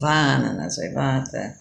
Vanana, Soivata,